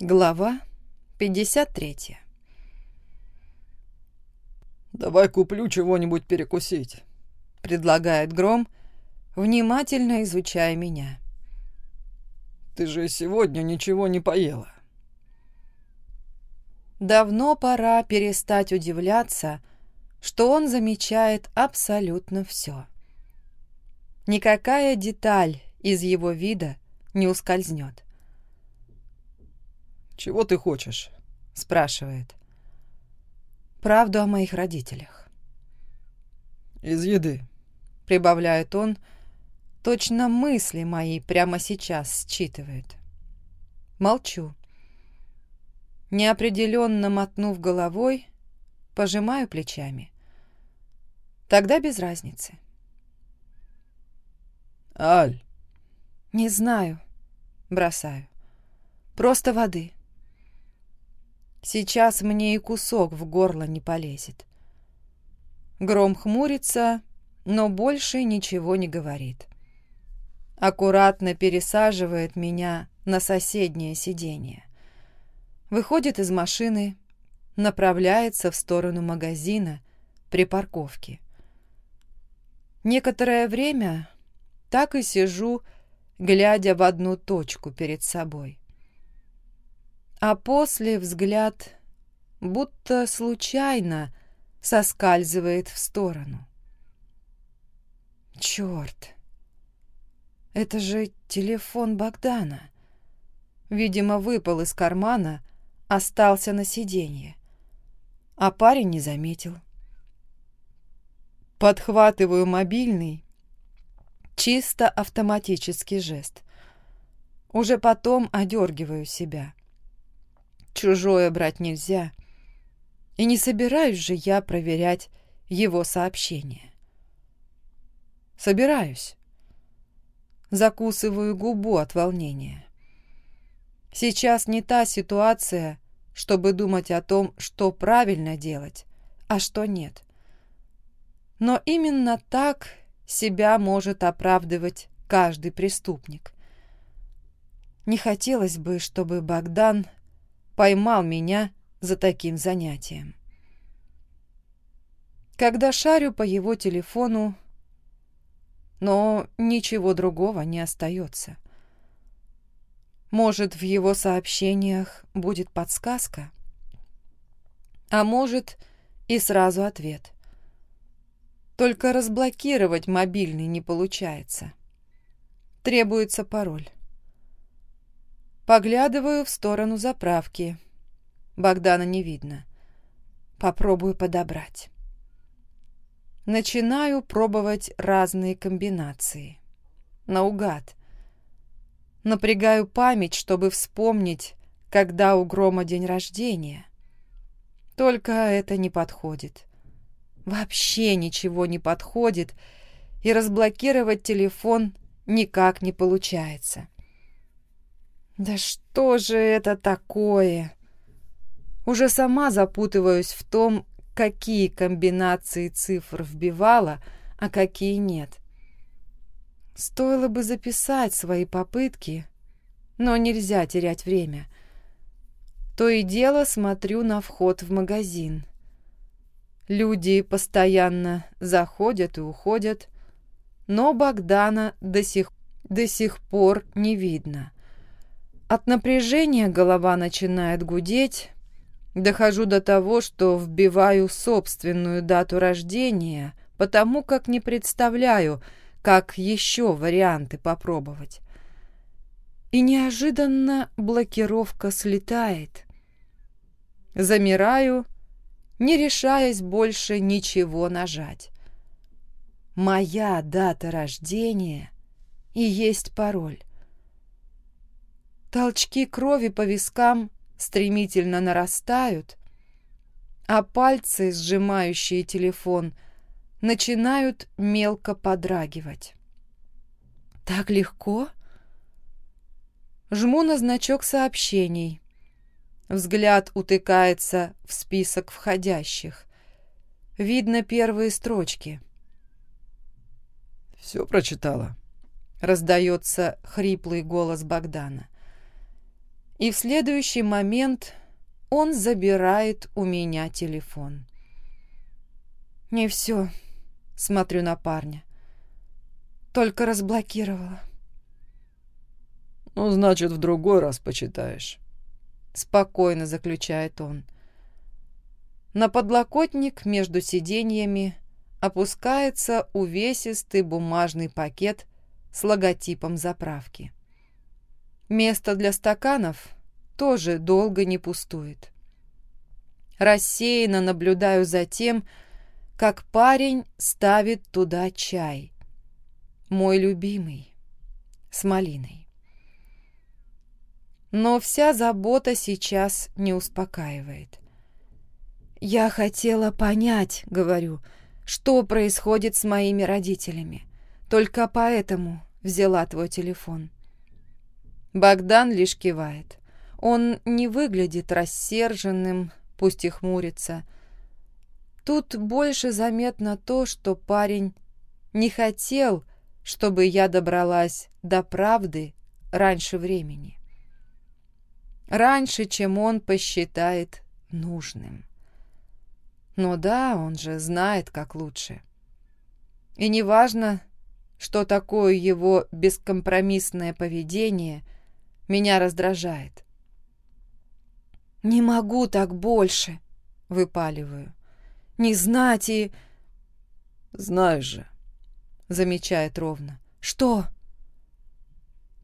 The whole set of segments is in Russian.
Глава 53 «Давай куплю чего-нибудь перекусить», — предлагает Гром, внимательно изучая меня. «Ты же сегодня ничего не поела». Давно пора перестать удивляться, что он замечает абсолютно все. Никакая деталь из его вида не ускользнет. «Чего ты хочешь?» — спрашивает. «Правду о моих родителях». «Из еды», — прибавляет он, точно мысли мои прямо сейчас считывает. Молчу. Неопределенно мотнув головой, пожимаю плечами. Тогда без разницы. «Аль!» «Не знаю», — бросаю. «Просто воды». Сейчас мне и кусок в горло не полезет. Гром хмурится, но больше ничего не говорит. Аккуратно пересаживает меня на соседнее сиденье. Выходит из машины, направляется в сторону магазина при парковке. Некоторое время так и сижу, глядя в одну точку перед собой а после взгляд будто случайно соскальзывает в сторону. Черт! Это же телефон Богдана. Видимо, выпал из кармана, остался на сиденье. А парень не заметил. Подхватываю мобильный. Чисто автоматический жест. Уже потом одергиваю себя. Чужое брать нельзя. И не собираюсь же я проверять его сообщение. Собираюсь. Закусываю губу от волнения. Сейчас не та ситуация, чтобы думать о том, что правильно делать, а что нет. Но именно так себя может оправдывать каждый преступник. Не хотелось бы, чтобы Богдан поймал меня за таким занятием. Когда шарю по его телефону, но ничего другого не остается. Может, в его сообщениях будет подсказка? А может, и сразу ответ. Только разблокировать мобильный не получается. Требуется пароль. Поглядываю в сторону заправки. Богдана не видно. Попробую подобрать. Начинаю пробовать разные комбинации. Наугад. Напрягаю память, чтобы вспомнить, когда у Грома день рождения. Только это не подходит. Вообще ничего не подходит, и разблокировать телефон никак не получается. Да что же это такое? Уже сама запутываюсь в том, какие комбинации цифр вбивала, а какие нет. Стоило бы записать свои попытки, но нельзя терять время. То и дело смотрю на вход в магазин. Люди постоянно заходят и уходят, но Богдана до сих, до сих пор не видно. От напряжения голова начинает гудеть. Дохожу до того, что вбиваю собственную дату рождения, потому как не представляю, как еще варианты попробовать. И неожиданно блокировка слетает. Замираю, не решаясь больше ничего нажать. Моя дата рождения и есть пароль. Толчки крови по вискам стремительно нарастают, а пальцы, сжимающие телефон, начинают мелко подрагивать. Так легко? Жму на значок сообщений. Взгляд утыкается в список входящих. Видно первые строчки. «Все прочитала?» — раздается хриплый голос Богдана. И в следующий момент он забирает у меня телефон. Не все, смотрю на парня. Только разблокировала. Ну, значит, в другой раз почитаешь. Спокойно заключает он. На подлокотник между сиденьями опускается увесистый бумажный пакет с логотипом заправки. Место для стаканов тоже долго не пустует. Рассеянно наблюдаю за тем, как парень ставит туда чай. Мой любимый, с малиной. Но вся забота сейчас не успокаивает. «Я хотела понять, — говорю, — что происходит с моими родителями. Только поэтому взяла твой телефон». Богдан лишь кивает. Он не выглядит рассерженным, пусть и хмурится. Тут больше заметно то, что парень не хотел, чтобы я добралась до правды раньше времени. Раньше, чем он посчитает нужным. Но да, он же знает, как лучше. И неважно, что такое его бескомпромиссное поведение меня раздражает. «Не могу так больше», — выпаливаю. «Не знать и...» «Знаешь же», — замечает ровно. «Что?»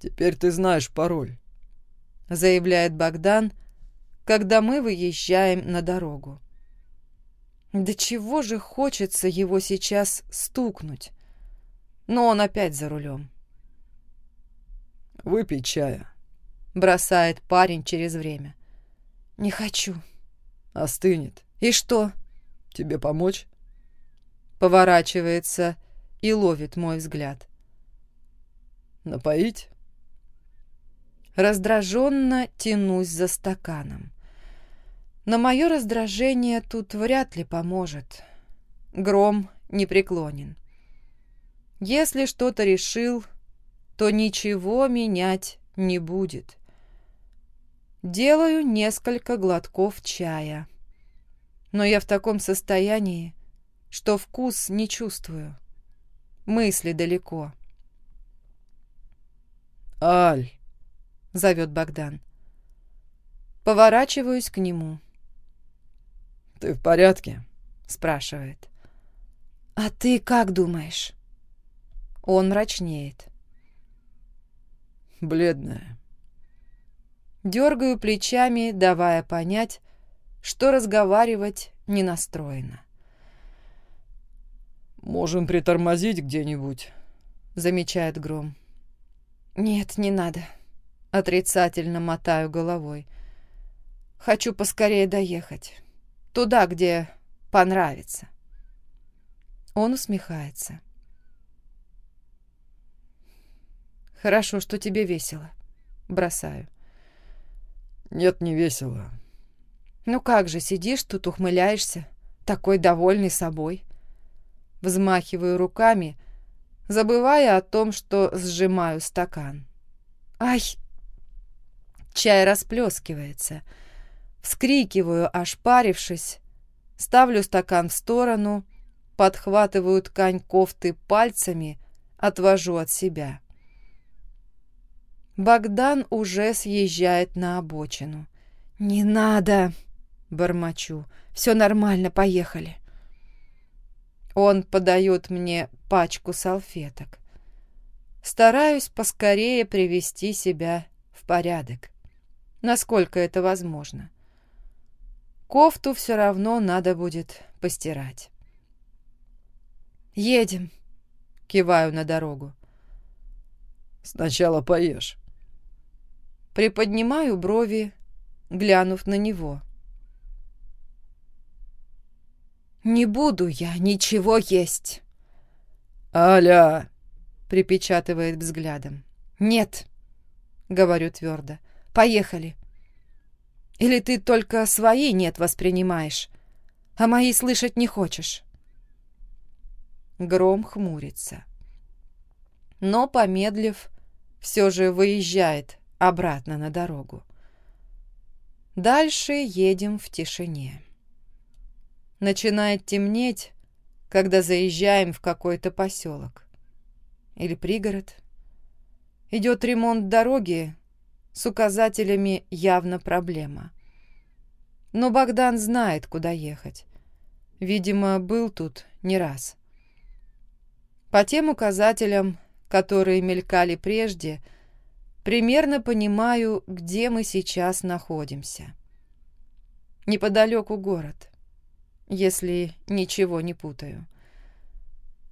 «Теперь ты знаешь пароль», — заявляет Богдан, когда мы выезжаем на дорогу. Да чего же хочется его сейчас стукнуть? Но он опять за рулем. «Выпей чая», — бросает парень через время. «Не хочу». «Остынет». «И что?» «Тебе помочь?» Поворачивается и ловит мой взгляд. «Напоить?» Раздраженно тянусь за стаканом. Но мое раздражение тут вряд ли поможет. Гром не преклонен. Если что-то решил, то ничего менять не будет. Делаю несколько глотков чая. Но я в таком состоянии, что вкус не чувствую. Мысли далеко. «Аль!» — зовет Богдан. Поворачиваюсь к нему. «Ты в порядке?» — спрашивает. «А ты как думаешь?» Он мрачнеет. «Бледная». Дергаю плечами, давая понять, что разговаривать не настроено. «Можем притормозить где-нибудь», — замечает Гром. «Нет, не надо». Отрицательно мотаю головой. «Хочу поскорее доехать». Туда, где понравится. Он усмехается. Хорошо, что тебе весело. Бросаю. Нет, не весело. Ну как же, сидишь тут, ухмыляешься, такой довольный собой. Взмахиваю руками, забывая о том, что сжимаю стакан. Ай! Чай расплескивается — Вскрикиваю, ошпарившись, ставлю стакан в сторону, подхватываю ткань кофты пальцами, отвожу от себя. Богдан уже съезжает на обочину. «Не надо!» — бормочу. «Все нормально, поехали». Он подает мне пачку салфеток. Стараюсь поскорее привести себя в порядок, насколько это возможно. Кофту все равно надо будет постирать. «Едем», — киваю на дорогу. «Сначала поешь». Приподнимаю брови, глянув на него. «Не буду я ничего есть». «Аля!» — припечатывает взглядом. «Нет», — говорю твердо. «Поехали». Или ты только свои нет воспринимаешь, а мои слышать не хочешь?» Гром хмурится. Но, помедлив, все же выезжает обратно на дорогу. Дальше едем в тишине. Начинает темнеть, когда заезжаем в какой-то поселок. Или пригород. Идет ремонт дороги, с указателями явно проблема. Но Богдан знает, куда ехать. Видимо, был тут не раз. По тем указателям, которые мелькали прежде, примерно понимаю, где мы сейчас находимся. Неподалеку город, если ничего не путаю.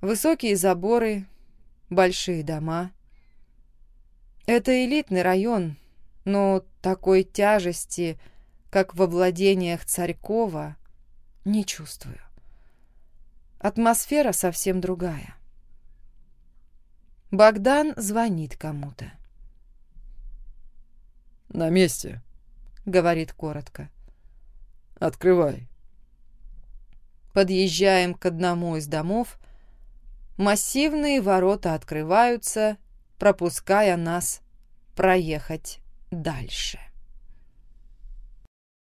Высокие заборы, большие дома. Это элитный район, но такой тяжести, как во владениях Царькова, не чувствую. Атмосфера совсем другая. Богдан звонит кому-то. «На месте», — говорит коротко. «Открывай». Подъезжаем к одному из домов. Массивные ворота открываются, пропуская нас проехать дальше.